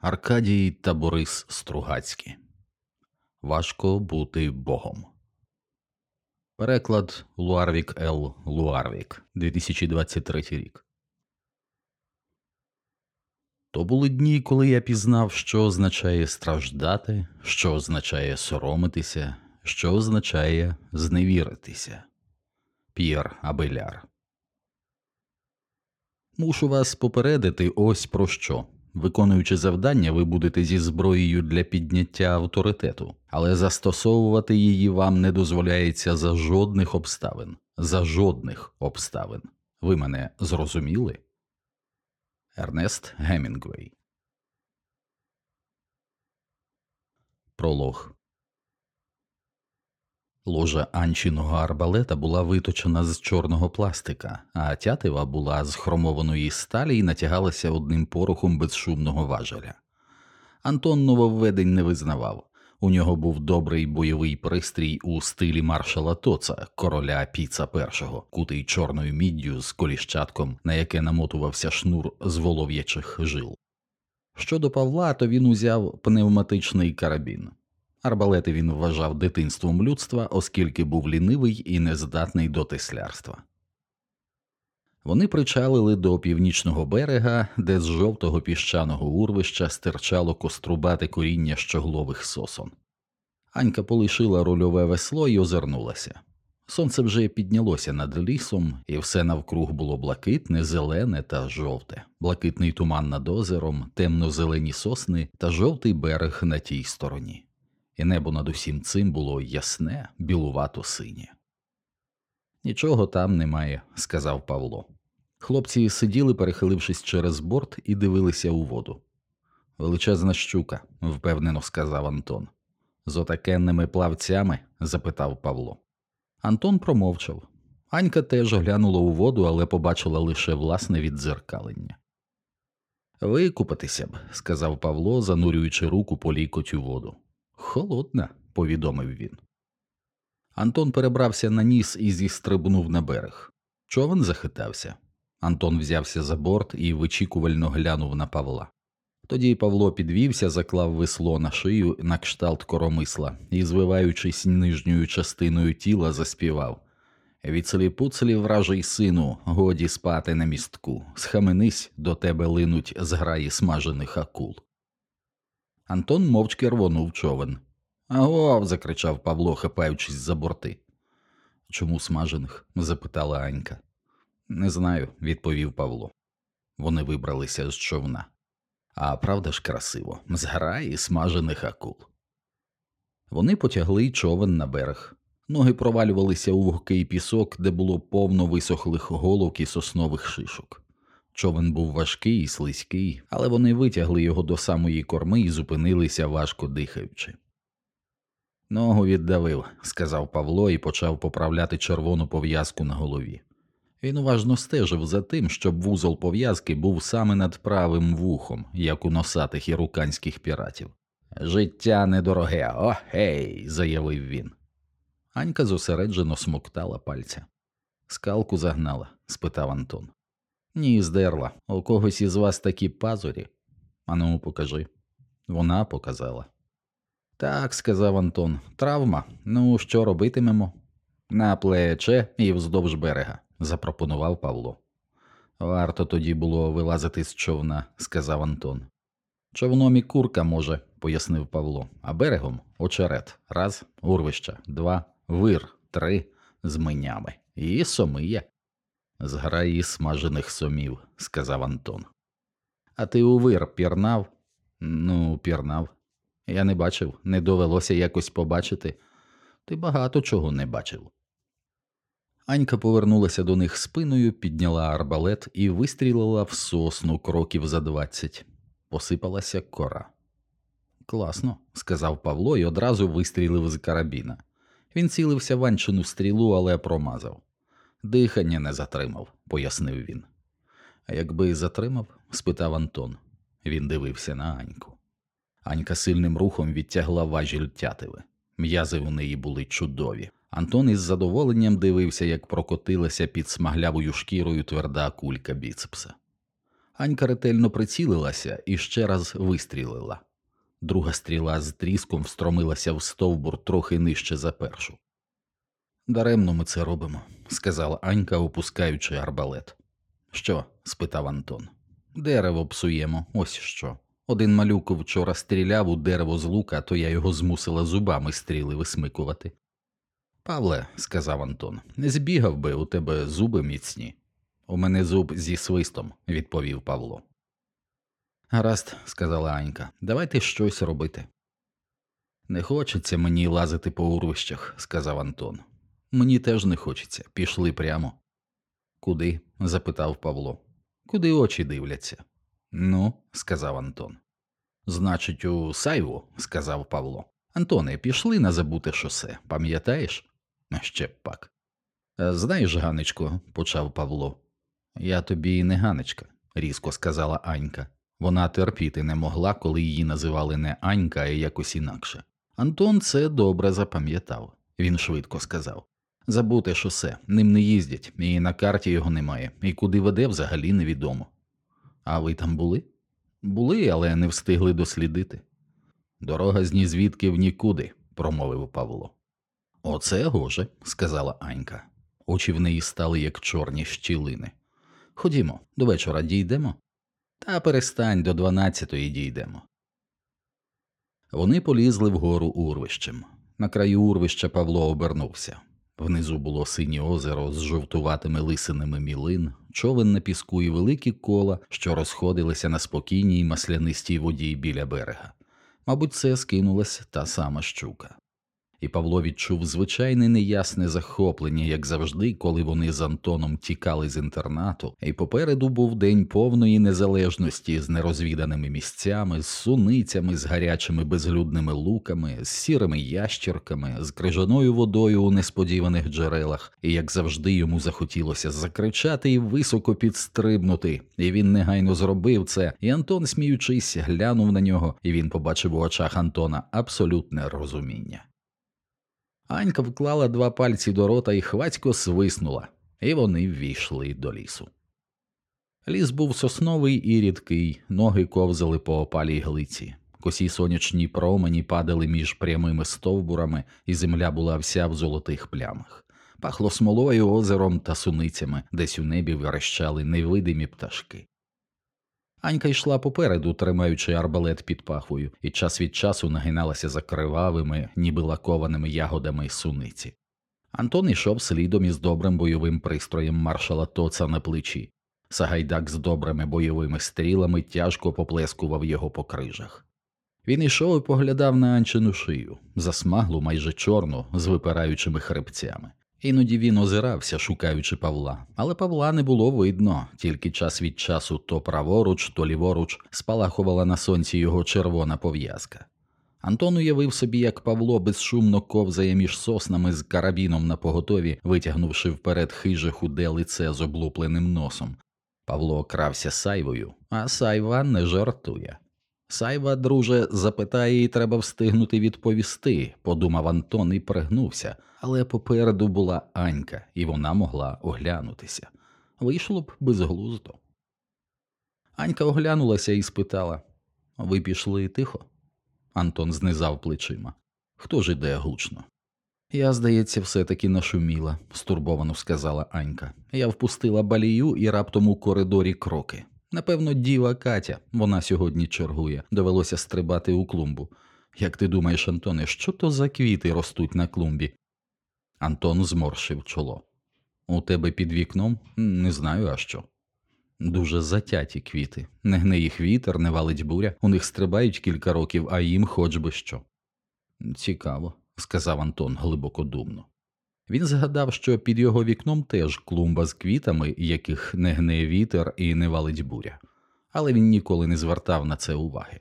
Аркадій та Борис Стругацькі. Важко бути Богом. Переклад Луарвік Л. Луарвік 2023 рік. То були дні, коли я пізнав, що означає страждати, що означає соромитися, що означає зневіритися. П'єр Абеляр. Мушу вас попередити ось про що. Виконуючи завдання, ви будете зі зброєю для підняття авторитету, але застосовувати її вам не дозволяється за жодних обставин. За жодних обставин. Ви мене зрозуміли? Ернест Гемінгвей. Пролог Ложа анчиного арбалета була виточена з чорного пластика, а тятива була з хромованої сталі і натягалася одним порохом безшумного важеля. Антон нововведень не визнавав. У нього був добрий бойовий пристрій у стилі маршала Тоца, короля Піца першого, кутий чорною міддю з коліщатком, на яке намотувався шнур з волов'ячих жил. Щодо Павла, то він узяв пневматичний карабін. Арбалети він вважав дитинством людства, оскільки був лінивий і нездатний до теслярства. Вони причалили до північного берега, де з жовтого піщаного урвища стирчало кострубате коріння щоглових сосон. Анька полишила рульове весло і озирнулася. Сонце вже піднялося над лісом, і все навкруг було блакитне, зелене та жовте, блакитний туман над озером, темно зелені сосни та жовтий берег на тій стороні і небо над усім цим було ясне, білувато синє. Нічого там немає, сказав Павло. Хлопці сиділи, перехилившись через борт, і дивилися у воду. Величезна щука, впевнено сказав Антон. З отакенними плавцями? запитав Павло. Антон промовчав. Анька теж глянула у воду, але побачила лише власне віддзеркалення. Викупатися б, сказав Павло, занурюючи руку по лікоть у воду. Холодна, повідомив він. Антон перебрався на ніс і зістрибнув на берег. Човен захитався. Антон взявся за борт і вичікувально глянув на Павла. Тоді Павло підвівся, заклав весло на шию на кшталт коромисла і, звиваючись нижньою частиною тіла, заспівав Відслі пуцлі, вражий сину, годі спати на містку, схаменись, до тебе линуть зграї смажених акул. Антон мовчки рвонув човен. Агов. закричав Павло, хапаючись за борти. Чому смажених? запитала Анька. Не знаю, відповів Павло. Вони вибралися з човна. А правда ж красиво, зграї смажених акул. Вони потягли човен на берег. Ноги провалювалися у вогкий пісок, де було повно висохлих голок і соснових шишок. Човен був важкий і слизький, але вони витягли його до самої корми і зупинилися, важко дихаючи. Ногу віддавив, сказав Павло і почав поправляти червону пов'язку на голові. Він уважно стежив за тим, щоб вузол пов'язки був саме над правим вухом, як у носатих іруканських піратів. Життя недороге, о гей, заявив він. Анька зосереджено смоктала пальця. Скалку загнала? спитав Антон. Ні, здерла. У когось із вас такі пазурі. Ану, покажи. Вона показала. Так, сказав Антон, травма. Ну, що робитимемо? На плече і вздовж берега, запропонував Павло. Варто тоді було вилазити з човна, сказав Антон. Човном і курка може, пояснив Павло, а берегом очерет. Раз, урвища, два, вир, три з минями. І сомиє. Зграї смажених сомів, сказав Антон. А ти у вир пірнав? Ну, пірнав. Я не бачив, не довелося якось побачити. Ти багато чого не бачив. Анька повернулася до них спиною, підняла арбалет і вистрілила в сосну кроків за двадцять. Посипалася кора. Класно, сказав Павло і одразу вистрілив з карабіна. Він цілився в Анчину стрілу, але промазав. Дихання не затримав, пояснив він. А якби затримав? спитав Антон. Він дивився на Аньку. Анька сильним рухом відтягла важіль тятиви. М'язи у неї були чудові. Антон із задоволенням дивився, як прокотилася під смаглявою шкірою тверда кулька біцепса. Анька ретельно прицілилася і ще раз вистрілила. Друга стріла з тріском встромилася в стовбур трохи нижче за першу. Даремно ми це робимо, сказала Анька, опускаючи арбалет. Що? спитав Антон. Дерево псуємо, ось що. Один малюк вчора стріляв у дерево з лука, то я його змусила зубами стріли висмикувати. Павле, сказав Антон, не збігав би у тебе зуби міцні. У мене зуб зі свистом, відповів Павло. Гаразд, сказала Анька, давайте щось робити. Не хочеться мені лазити по урвищах, сказав Антон. Мені теж не хочеться, пішли прямо. Куди? запитав Павло. Куди очі дивляться? Ну, сказав Антон. Значить, у Сайву, сказав Павло. Антоне, пішли на забуте шосе, пам'ятаєш? Ще б пак. «Е, Знаєш, Ганечко, почав Павло. Я тобі не Ганечка, різко сказала Анька. Вона терпіти не могла, коли її називали не Анька, а якось інакше. Антон це добре запам'ятав. Він швидко сказав Забуте шосе, ним не їздять, і на карті його немає, і куди веде взагалі невідомо. А ви там були? Були, але не встигли дослідити. Дорога з нізвідки в нікуди, промовив Павло. Оце гоже, сказала Анька. Очі в неї стали як чорні щілини. Ходімо, до вечора дійдемо. Та перестань до дванадцятої дійдемо. Вони полізли вгору урвищем. На краю урвища Павло обернувся. Внизу було синє озеро з жовтуватими лисинами мілин, човен на піску і великі кола, що розходилися на спокійній маслянистій воді біля берега. Мабуть, це скинулась та сама щука. І Павло відчув звичайне неясне захоплення, як завжди, коли вони з Антоном тікали з інтернату, і попереду був день повної незалежності з нерозвіданими місцями, з суницями, з гарячими безлюдними луками, з сірими ящерками, з крижаною водою у несподіваних джерелах, і як завжди йому захотілося закричати і високо підстрибнути, і він негайно зробив це, і Антон, сміючись, глянув на нього, і він побачив у очах Антона абсолютне розуміння. Анька вклала два пальці до рота і хвацько свиснула, і вони ввійшли до лісу. Ліс був сосновий і рідкий, ноги ковзали по опалій глиці, косі сонячні промені падали між прямими стовбурами, і земля була вся в золотих плямах. Пахло смолою, озером та суницями, десь у небі верещали невидимі пташки. Анька йшла попереду, тримаючи арбалет під пахвою, і час від часу нагиналася за кривавими, ніби лакованими ягодами суниці. Антон йшов слідом із добрим бойовим пристроєм маршала Тоца на плечі. Сагайдак з добрими бойовими стрілами тяжко поплескував його по крижах. Він йшов і поглядав на Анчину шию, засмаглу майже чорну, з випираючими хребцями. Іноді він озирався, шукаючи Павла, але Павла не було видно, тільки час від часу то праворуч, то ліворуч спалахувала на сонці його червона пов'язка. Антон уявив собі, як Павло безшумно ковзає між соснами з карабіном на поготові, витягнувши вперед хиже худе лице з облупленим носом. Павло крався сайвою, а сайва не жартує. Сайва, друже, запитає, і треба встигнути відповісти, подумав Антон і пригнувся, але попереду була Анька, і вона могла оглянутися. Вийшло б безглуздо. Анька оглянулася і спитала Ви пішли тихо? Антон знизав плечима. Хто ж іде гучно? Я, здається, все таки нашуміла, стурбовано сказала Анька. Я впустила балію і раптом у коридорі кроки. Напевно, діва Катя, вона сьогодні чергує, довелося стрибати у клумбу. Як ти думаєш, Антоне, що то за квіти ростуть на клумбі? Антон зморшив чоло. У тебе під вікном? Не знаю, а що. Дуже затяті квіти. Не гне їх вітер, не валить буря, у них стрибають кілька років, а їм хоч би що. Цікаво, сказав Антон глибоко думно. Він згадав, що під його вікном теж клумба з квітами, яких не гне вітер і не валить буря, але він ніколи не звертав на це уваги.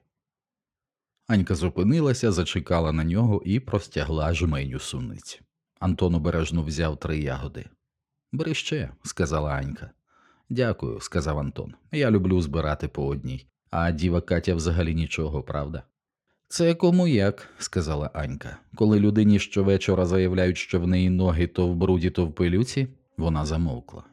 Анька зупинилася, зачекала на нього і простягла жменю суниць. Антон обережно взяв три ягоди. Бери ще, сказала Анька. Дякую, сказав Антон. Я люблю збирати по одній, а діва Катя взагалі нічого, правда? Це кому як, сказала Анька. Коли людині щовечора заявляють, що в неї ноги то в бруді, то в пилюці, вона замовкла.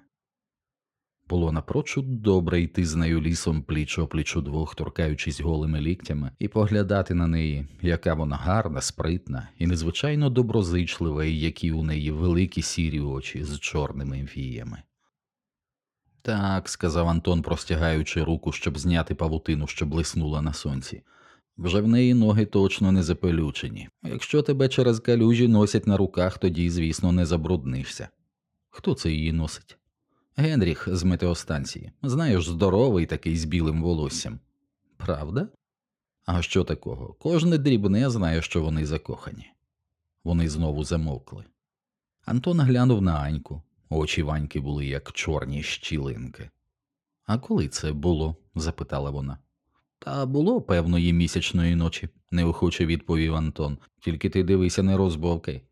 Було напрочуд добре йти з нею лісом пліч опліч удвох, торкаючись голими ліктями, і поглядати на неї, яка вона гарна, спритна і незвичайно доброзичлива, і які у неї великі сірі очі з чорними віями. Так, сказав Антон, простягаючи руку, щоб зняти павутину, що блиснула на сонці. Вже в неї ноги точно не запелючені. Якщо тебе через калюжі носять на руках, тоді, звісно, не забруднишся. Хто це її носить? Генріх з метеостанції. Знаєш, здоровий такий з білим волоссям. Правда? А що такого? Кожне дрібне знає, що вони закохані. Вони знову замовкли. Антон глянув на Аньку. Очі Ваньки були як чорні щілинки. А коли це було? запитала вона. Та було певної місячної ночі, неохоче відповів Антон. Тільки ти дивися, не розбовкай.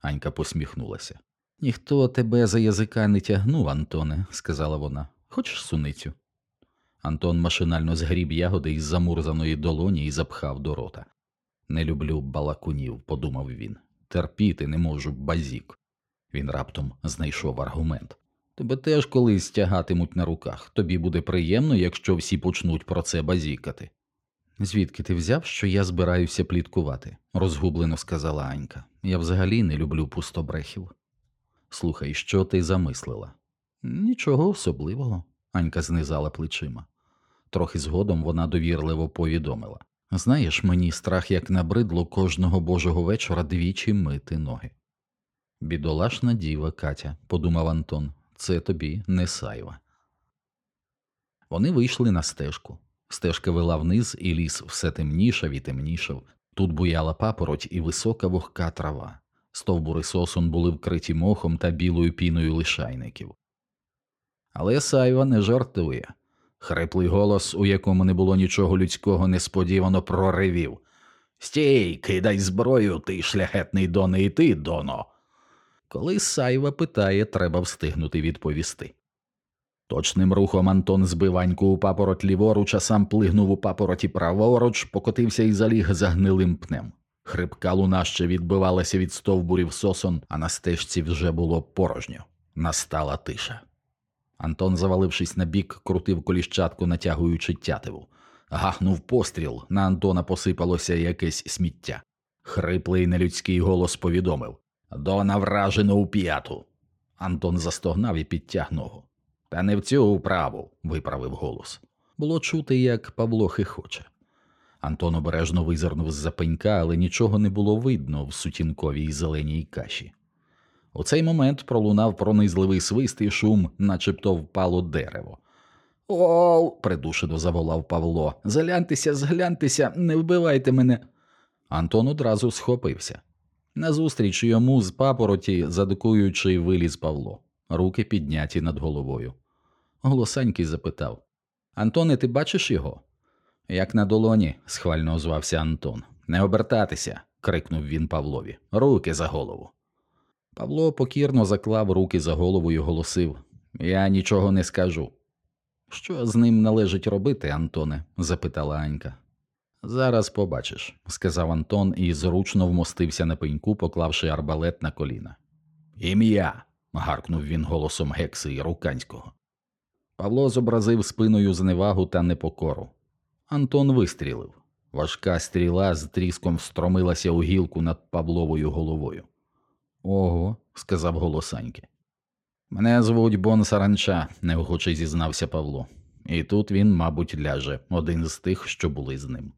Анька посміхнулася. Ніхто тебе за язика не тягнув, Антоне, сказала вона. Хочеш суницю? Антон машинально згріб ягоди із замурзаної долоні і запхав до рота. Не люблю балакунів, подумав він. Терпіти не можу базік. Він раптом знайшов аргумент. Тебе теж колись тягатимуть на руках. Тобі буде приємно, якщо всі почнуть про це базікати. Звідки ти взяв, що я збираюся пліткувати? розгублено сказала Анька. Я взагалі не люблю пустобрехів. Слухай, що ти замислила? Нічого особливого, Анька знизала плечима. Трохи згодом вона довірливо повідомила Знаєш, мені страх як набридло кожного божого вечора двічі мити ноги. Бідолашна діва Катя, подумав Антон, це тобі не сайва. Вони вийшли на стежку. Стежка вела вниз, і ліс все темнішав і темнішав. Тут буяла папороть і висока вогка трава. Стовбури сосон були вкриті мохом та білою піною лишайників. Але Сайва не жартує. Хриплий голос, у якому не було нічого людського, несподівано проривів Стій, кидай зброю, ти шляхетний доне, і ти, доно. Коли Сайва питає, треба встигнути відповісти. Точним рухом Антон збив Аньку у папороть ліворуч, а сам плигнув у папороті праворуч, покотився і заліг за гнилим пнем. Хрипка луна ще відбивалася від стовбурів сосон, а на стежці вже було порожньо. Настала тиша. Антон, завалившись на бік, крутив коліщатку, натягуючи тятиву. Гахнув постріл, на Антона посипалося якесь сміття. Хриплий нелюдський голос повідомив Дона вражено у п'яту. Антон застогнав і підтяг ногу. Та не в цю вправу, виправив голос. Було чути, як Павло хихоче. Антон обережно визирнув з за пенька, але нічого не було видно в сутінковій зеленій каші. У цей момент пролунав пронизливий свист і шум, начебто впало дерево. О, придушено заволав Павло. Заляньтеся, згляньтеся, не вбивайте мене. Антон одразу схопився. Назустріч йому з папороті, задикуючи, виліз Павло, руки підняті над головою. Голосанький запитав Антоне, ти бачиш його? Як на долоні, схвально озвався Антон. Не обертатися. крикнув він Павлові. Руки за голову. Павло покірно заклав руки за голову і голосив Я нічого не скажу. Що з ним належить робити, Антоне? запитала Анька. Зараз побачиш, сказав Антон і зручно вмостився на пеньку, поклавши арбалет на коліна. Ім'я. гаркнув він голосом Гекси і Руканського. Павло зобразив спиною зневагу та непокору. Антон вистрілив. Важка стріла з тріском встромилася у гілку над Павловою головою. Ого, сказав голосаньки. Мене звуть Бон Саранча, неохоче зізнався Павло. І тут він, мабуть, ляже, один з тих, що були з ним.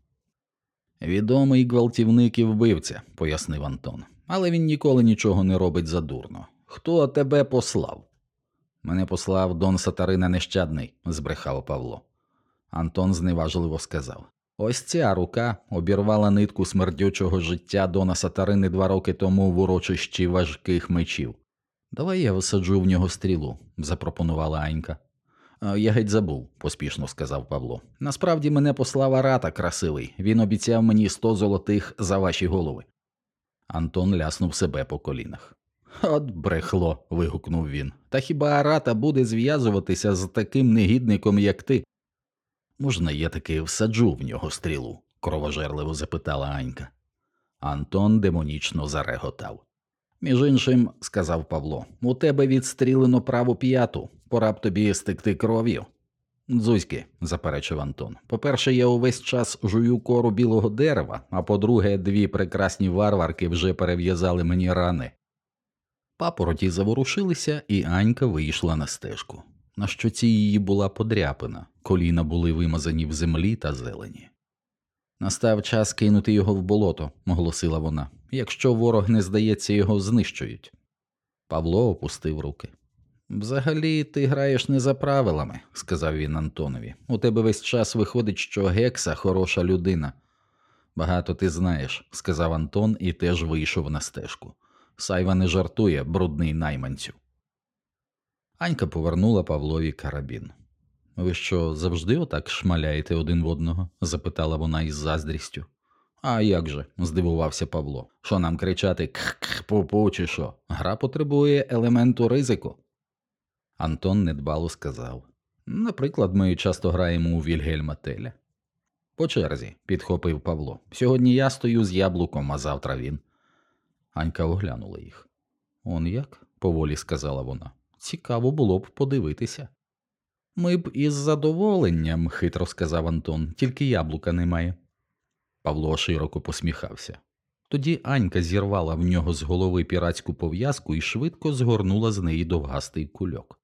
Відомий гвалтівник і вбивця, пояснив Антон, але він ніколи нічого не робить задурно. Хто тебе послав? Мене послав Дон Сатарина нещадний, збрехав Павло. Антон зневажливо сказав. Ось ця рука обірвала нитку смердючого життя Дона Сатарини два роки тому в урочищі важких мечів. Давай я висаджу в нього стрілу, запропонувала Анька. Я геть забув, поспішно сказав Павло. Насправді мене послав Арата красивий. Він обіцяв мені сто золотих за ваші голови. Антон ляснув себе по колінах. От брехло. вигукнув він. Та хіба Арата буде зв'язуватися з таким негідником, як ти? Можна, я таки всаджу в нього стрілу? кровожерливо запитала Анька. Антон демонічно зареготав. Між іншим, сказав Павло, у тебе відстрілено праву п'яту. Пора б тобі стекти кров'ю. Дзузьки, заперечив Антон. По-перше, я увесь час жую кору білого дерева, а по-друге, дві прекрасні варварки вже перев'язали мені рани. Папороті заворушилися, і Анька вийшла на стежку. На щоці її була подряпина, коліна були вимазані в землі та зелені. Настав час кинути його в болото, оголосила вона. Якщо ворог не здається, його знищують. Павло опустив руки. Взагалі, ти граєш не за правилами, сказав він Антонові. У тебе весь час виходить, що Гекса хороша людина. Багато ти знаєш, сказав Антон і теж вийшов на стежку. Сайва не жартує, брудний найманцю. Анька повернула Павлові карабін. Ви що, завжди отак шмаляєте один в одного? запитала вона із заздрістю. А як же? здивувався Павло. Що нам кричати кх пу чи що? Гра потребує елементу ризику. Антон недбало сказав. Наприклад, ми часто граємо у Вільгельма Теля. По черзі, підхопив Павло. Сьогодні я стою з яблуком, а завтра він. Анька оглянула їх. Он як? поволі сказала вона. Цікаво було б подивитися. Ми б із задоволенням, хитро сказав Антон, тільки яблука немає. Павло широко посміхався. Тоді Анька зірвала в нього з голови піратську пов'язку і швидко згорнула з неї довгастий кульок.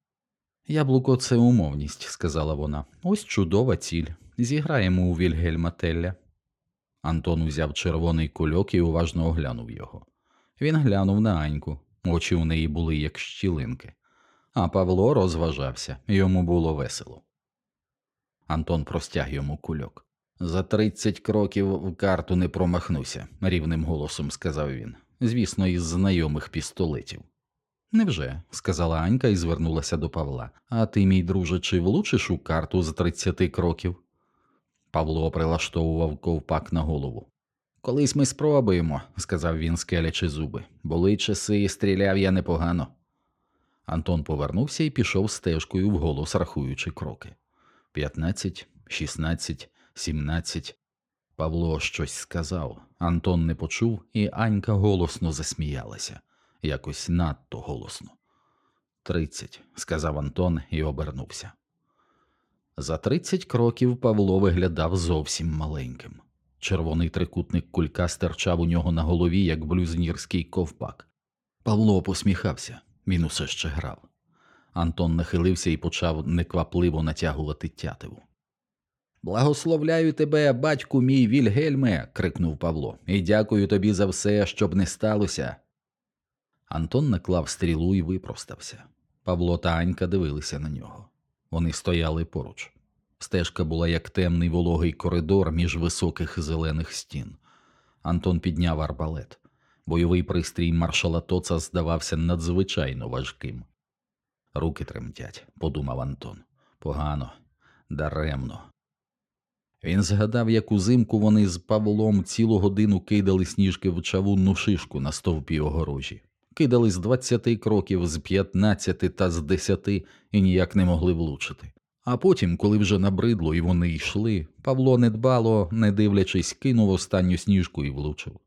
Яблуко це умовність, сказала вона. Ось чудова ціль. Зіграємо у Вільгельма Телля. Антон узяв червоний кульок і уважно оглянув його. Він глянув на Аньку, очі у неї були як щілинки, а Павло розважався, йому було весело. Антон простяг йому кульок. За тридцять кроків в карту не промахнуся, рівним голосом сказав він. Звісно, із знайомих пістолетів. Невже? сказала Анька і звернулася до Павла. А ти, мій друже, чи влучиш у карту з тридцяти кроків? Павло прилаштовував ковпак на голову. Колись ми спробуємо, сказав він, скелячи зуби. Були часи, і стріляв я непогано. Антон повернувся і пішов стежкою вголос, рахуючи кроки. П'ятнадцять, шістнадцять, сімнадцять. Павло щось сказав. Антон не почув, і Анька голосно засміялася, якось надто голосно. Тридцять, сказав Антон і обернувся. За тридцять кроків Павло виглядав зовсім маленьким. Червоний трикутник кулька стирчав у нього на голові, як блюзнірський ковпак. Павло посміхався, він усе ще грав. Антон нахилився і почав неквапливо натягувати тятиву. Благословляю тебе, батьку мій Вільгельме. крикнув Павло, і дякую тобі за все, щоб не сталося. Антон наклав стрілу і випростався. Павло та Анька дивилися на нього. Вони стояли поруч. Стежка була як темний вологий коридор між високих зелених стін. Антон підняв арбалет. Бойовий пристрій маршала Тоца здавався надзвичайно важким. Руки тремтять, подумав Антон. Погано, даремно. Він згадав, як узимку вони з Павлом цілу годину кидали сніжки в чавунну шишку на стовпі огорожі, кидали з двадцяти кроків, з п'ятнадцяти та з десяти і ніяк не могли влучити. А потім, коли вже набридло і вони йшли, Павло недбало, не дивлячись, кинув останню сніжку і влучив.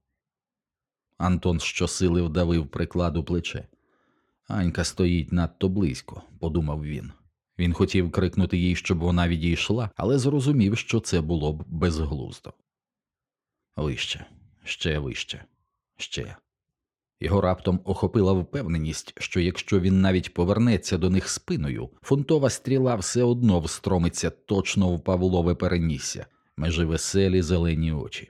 Антон щосили вдавив прикладу плече. Анька стоїть надто близько, подумав він. Він хотів крикнути їй, щоб вона відійшла, але зрозумів, що це було б безглуздо. Вище, ще вище, ще. Його раптом охопила впевненість, що якщо він навіть повернеться до них спиною, фунтова стріла все одно встромиться точно в Павлове перенісся, межі веселі зелені очі.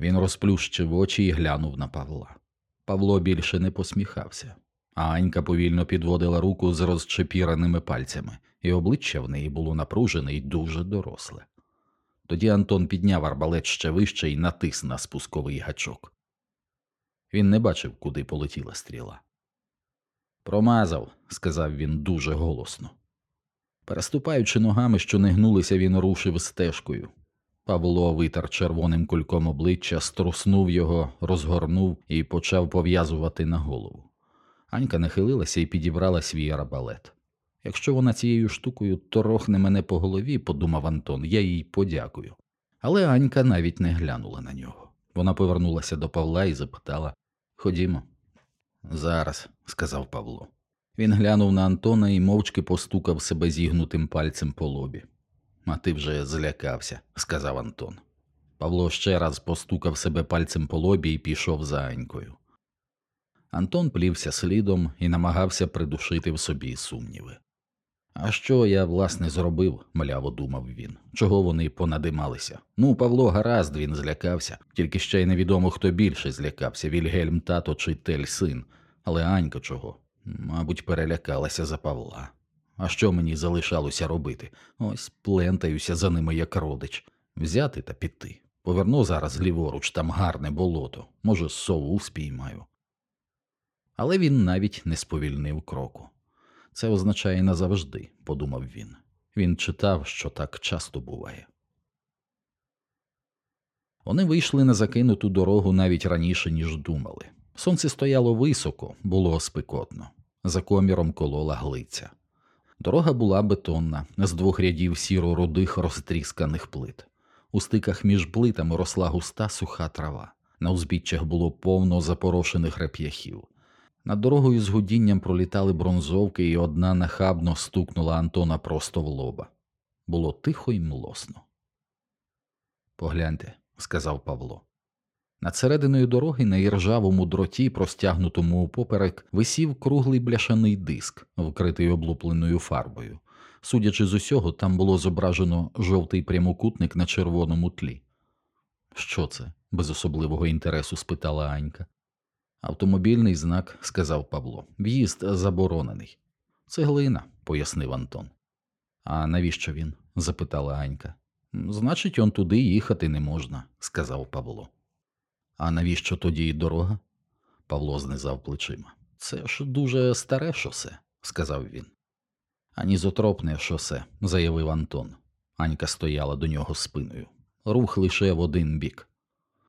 Він розплющив очі і глянув на Павла. Павло більше не посміхався, а Анька повільно підводила руку з розчепіреними пальцями, і обличчя в неї було напружене і дуже доросле. Тоді Антон підняв арбалет ще вище і натис на спусковий гачок. Він не бачив, куди полетіла стріла. Промазав, сказав він дуже голосно. Переступаючи ногами, що не гнулися, він рушив стежкою. Павло витер червоним кульком обличчя, струснув його, розгорнув і почав пов'язувати на голову. Анька нахилилася і підібрала свій арбалет. Якщо вона цією штукою торохне мене по голові, подумав Антон, я їй подякую. Але Анька навіть не глянула на нього. Вона повернулася до Павла і запитала Ходімо. Зараз, сказав Павло. Він глянув на Антона і мовчки постукав себе зігнутим пальцем по лобі. А ти вже злякався, сказав Антон. Павло ще раз постукав себе пальцем по лобі і пішов за Анькою. Антон плівся слідом і намагався придушити в собі сумніви. А що я, власне, зробив, мляво думав він. Чого вони понадималися? Ну, Павло гаразд, він злякався, тільки ще й невідомо, хто більше злякався Вільгельм тато чи Тель син. Але Анька чого? Мабуть, перелякалася за Павла. А що мені залишалося робити? Ось плентаюся за ними як родич. Взяти та піти. Поверну зараз ліворуч, там гарне болото, може, сову спіймаю. Але він навіть не сповільнив кроку. Це означає назавжди, подумав він. Він читав, що так часто буває. Вони вийшли на закинуту дорогу навіть раніше, ніж думали. Сонце стояло високо, було спекотно, за коміром колола глиця. Дорога була бетонна, з двох рядів сіро рудих розтрісканих плит. У стиках між плитами росла густа суха трава. На узбіччях було повно запорошених реп'яхів. Над дорогою з гудінням пролітали бронзовки, і одна нахабно стукнула Антона просто в лоба. Було тихо й млосно. Погляньте, сказав Павло. Над серединою дороги на іржавому дроті, простягнутому упоперек, висів круглий бляшаний диск, вкритий облупленою фарбою. Судячи з усього, там було зображено жовтий прямокутник на червоному тлі. Що це? без особливого інтересу спитала Анька. Автомобільний знак, сказав Павло. В'їзд заборонений. Цеглина, пояснив Антон. А навіщо він? запитала Анька. Значить, он туди їхати не можна, сказав Павло. А навіщо тоді й дорога? Павло знизав плечима. Це ж дуже старе шосе, сказав він. Анізотропне шосе, заявив Антон. Анька стояла до нього спиною. Рух лише в один бік.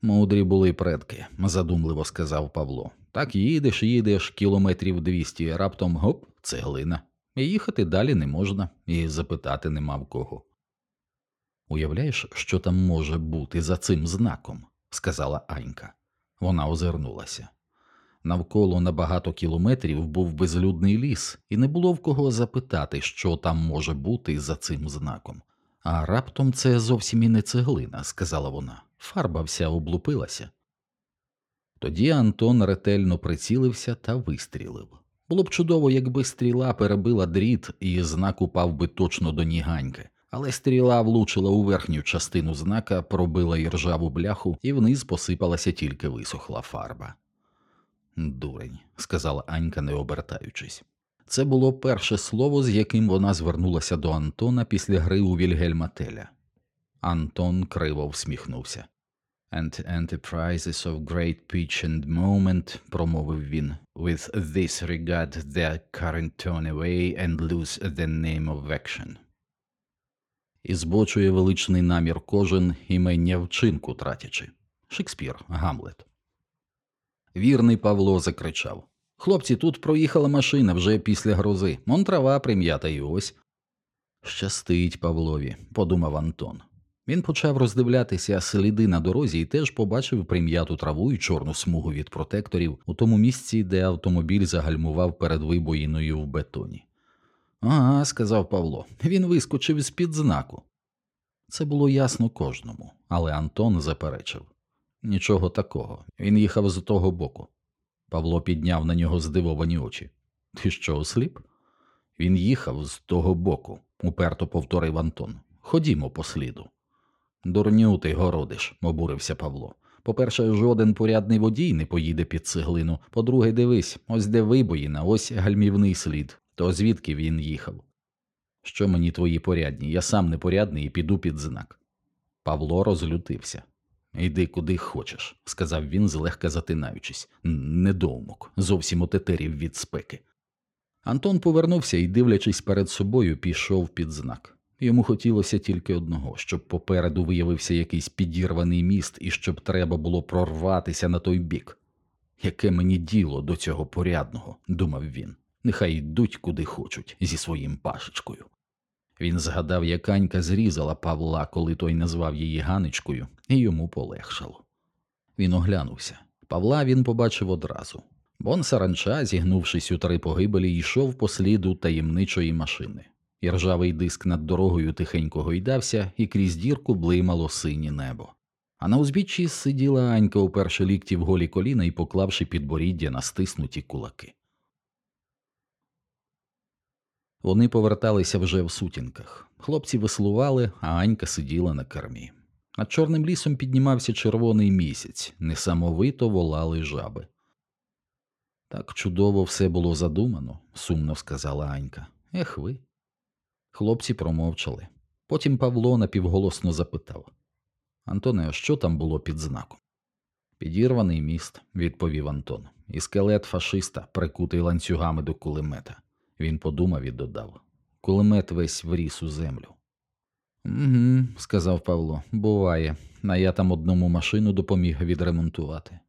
Мудрі були предки, задумливо сказав Павло. Так їдеш, їдеш кілометрів двісті, раптом гоп, цеглина. І їхати далі не можна, і запитати нема в кого. Уявляєш, що там може бути за цим знаком? сказала Анька. Вона озирнулася. Навколо на багато кілометрів був безлюдний ліс, і не було в кого запитати, що там може бути за цим знаком. А раптом це зовсім і не цеглина, сказала вона. Фарба вся облупилася. Тоді Антон ретельно прицілився та вистрілив. Було б чудово, якби стріла перебила дріт і знак упав би точно до ніганьки, але стріла влучила у верхню частину знака, пробила й ржаву бляху, і вниз посипалася тільки висохла фарба. Дурень, сказала Анька, не обертаючись. Це було перше слово, з яким вона звернулася до Антона після гри у Вільгельма Теля. Антон криво всміхнувся. And enterprises of great pitch and moment, промовив він, with this regard their current turn away and lose the name of action. І збочує величний намір кожен імення вчинку тратячи. Шекспір, Гамлет. Вірний Павло закричав Хлопці, тут проїхала машина вже після грози. Мон трава прим'ята і ось. Щастить Павлові, подумав Антон. Він почав роздивлятися сліди на дорозі і теж побачив прим'яту траву і чорну смугу від протекторів у тому місці, де автомобіль загальмував перед вибоїною в бетоні. Ага, сказав Павло, він вискочив з під знаку. Це було ясно кожному, але Антон заперечив нічого такого. Він їхав з того боку. Павло підняв на нього здивовані очі. Ти що, осліп? Він їхав з того боку, уперто повторив Антон. Ходімо по сліду. Дурню ти городиш, обурився Павло. По-перше, жоден порядний водій не поїде під цеглину. По-друге, дивись, ось де вибоїна, ось гальмівний слід. То звідки він їхав? Що мені твої порядні? Я сам непорядний і піду під знак. Павло розлютився. Іди куди хочеш, сказав він, злегка затинаючись. Недоумок, зовсім отетерів від спеки. Антон повернувся і, дивлячись перед собою, пішов під знак. Йому хотілося тільки одного, щоб попереду виявився якийсь підірваний міст і щоб треба було прорватися на той бік. Яке мені діло до цього порядного, думав він. Нехай йдуть куди хочуть зі своїм пашечкою. Він згадав, як Анька зрізала Павла, коли той назвав її Ганечкою, і йому полегшало. Він оглянувся. Павла він побачив одразу. Бон Саранча, зігнувшись у три погибелі, йшов по сліду таємничої машини. І ржавий диск над дорогою тихенько гойдався, і крізь дірку блимало синє небо. А на узбіччі сиділа Анька, уперши лікті в голі коліна і поклавши підборіддя на стиснуті кулаки. Вони поверталися вже в сутінках. Хлопці веслували, а Анька сиділа на кермі. Над чорним лісом піднімався червоний місяць, несамовито волали жаби. Так чудово все було задумано, сумно сказала Анька. Ех ви. Хлопці промовчали. Потім Павло напівголосно запитав Антоне, а що там було під знаком? Підірваний міст, відповів Антон, і скелет фашиста, прикутий ланцюгами до кулемета. Він подумав і додав Кулемет весь вріс у землю. Угу, сказав Павло, буває, а я там одному машину допоміг відремонтувати.